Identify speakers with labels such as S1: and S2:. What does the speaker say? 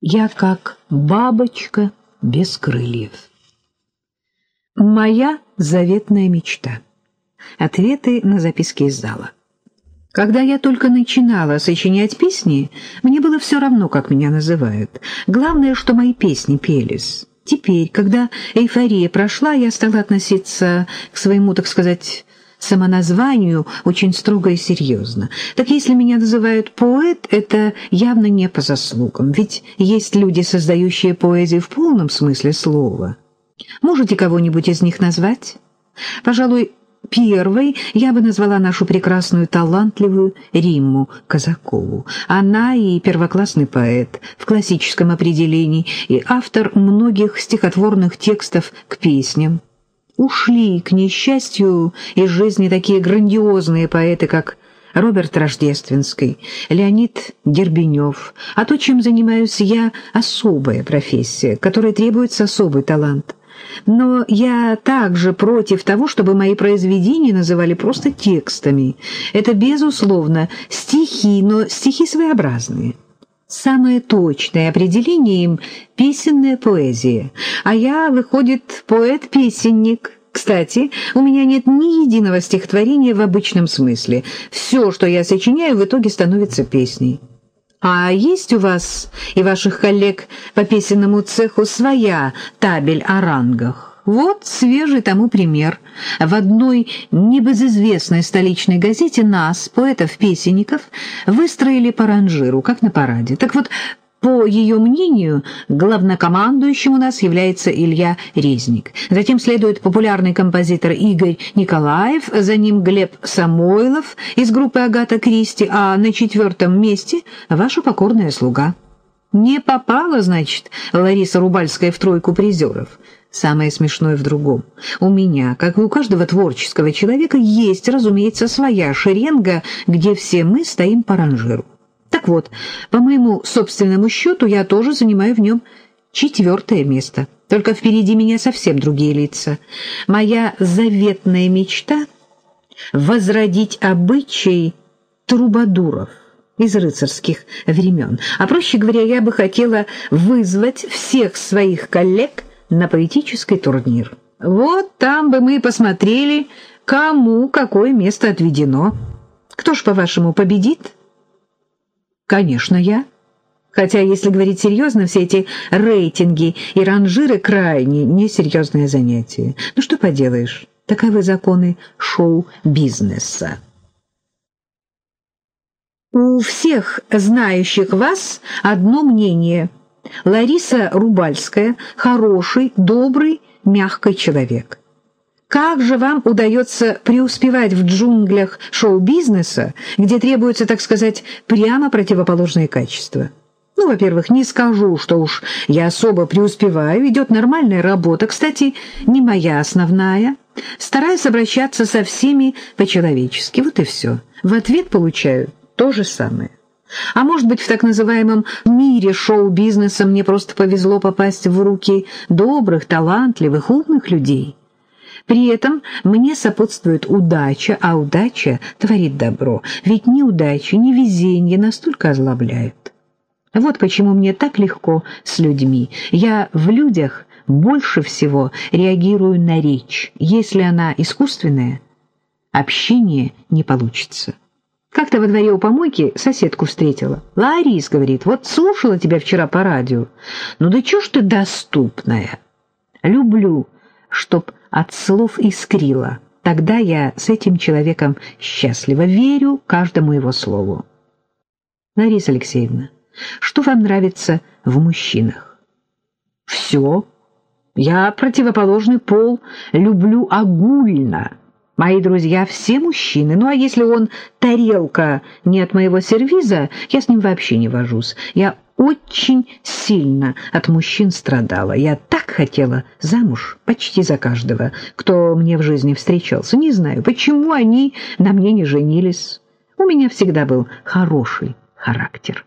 S1: Я как бабочка без крыльев. Моя заветная мечта. Ответы на записки из зала. Когда я только начинала сочинять песни, мне было все равно, как меня называют. Главное, что мои песни пелись. Теперь, когда эйфория прошла, я стала относиться к своему, так сказать, самоназванию очень строго и серьезно. Так если меня называют поэт, это явно не по заслугам, ведь есть люди, создающие поэзию в полном смысле слова. Можете кого-нибудь из них назвать? Пожалуй, первой я бы назвала нашу прекрасную, талантливую Римму Казакову. Она и первоклассный поэт в классическом определении, и автор многих стихотворных текстов к песням, ушли, к несчастью, из жизни такие грандиозные поэты, как Роберт Рождественский, Леонид Дербенев. А то, чем занимаюсь я, особая профессия, которой требуется особый талант. Но я также против того, чтобы мои произведения называли просто текстами. Это, безусловно, стихи, но стихи своеобразные. Самое точное определение им — песенная поэзия. А я, выходит, поэт-песенник. Кстати, у меня нет ни единого стихотворения в обычном смысле. Все, что я сочиняю, в итоге становится песней. А есть у вас и ваших коллег по песенному цеху своя табель о рангах? Вот свежий тому пример. В одной небезызвестной столичной газете нас, поэтов-песенников, выстроили по ранжиру, как на параде. Так вот, по ее мнению, главнокомандующим у нас является Илья Резник. Затем следует популярный композитор Игорь Николаев, за ним Глеб Самойлов из группы «Агата Кристи», а на четвертом месте ваша покорная слуга. Не попала, значит, Лариса Рубальская в тройку призеров. Самое смешное в другом. У меня, как и у каждого творческого человека, есть, разумеется, своя шеренга, где все мы стоим по ранжиру. Так вот, по моему собственному счету, я тоже занимаю в нем четвертое место. Только впереди меня совсем другие лица. Моя заветная мечта — возродить обычай трубадуров из рыцарских времен. А проще говоря, я бы хотела вызвать всех своих коллег на поэтический турнир. Вот там бы мы посмотрели, кому какое место отведено. Кто ж, по-вашему, победит? Конечно, я. Хотя, если говорить серьезно, все эти рейтинги и ранжиры крайне несерьезное занятие. Ну что поделаешь, таковы законы шоу-бизнеса. У всех знающих вас одно мнение – Лариса Рубальская – хороший, добрый, мягкий человек. Как же вам удается преуспевать в джунглях шоу-бизнеса, где требуются, так сказать, прямо противоположные качества? Ну, во-первых, не скажу, что уж я особо преуспеваю, идет нормальная работа, кстати, не моя основная. Стараюсь обращаться со всеми по-человечески, вот и все. В ответ получаю то же самое. А может быть, в так называемом мире шоу-бизнеса мне просто повезло попасть в руки добрых, талантливых, умных людей. При этом мне сопутствует удача, а удача творит добро, ведь ни удача, ни везение настолько озлобляют. Вот почему мне так легко с людьми. Я в людях больше всего реагирую на речь. Если она искусственная, общение не получится. Как-то во дворе у помойки соседку встретила. «Ларис, — говорит, — вот слушала тебя вчера по радио. Ну да чё ж ты доступная? Люблю, чтоб от слов искрила. Тогда я с этим человеком счастлива, верю каждому его слову». Лариса Алексеевна, что вам нравится в мужчинах? Все. Я противоположный пол люблю огульно. Мои друзья все мужчины. Ну а если он тарелка не от моего сервиза, я с ним вообще не вожусь. Я очень сильно от мужчин страдала. Я так хотела замуж почти за каждого, кто мне в жизни встречался. Не знаю, почему они на мне не женились. У меня всегда был хороший характер.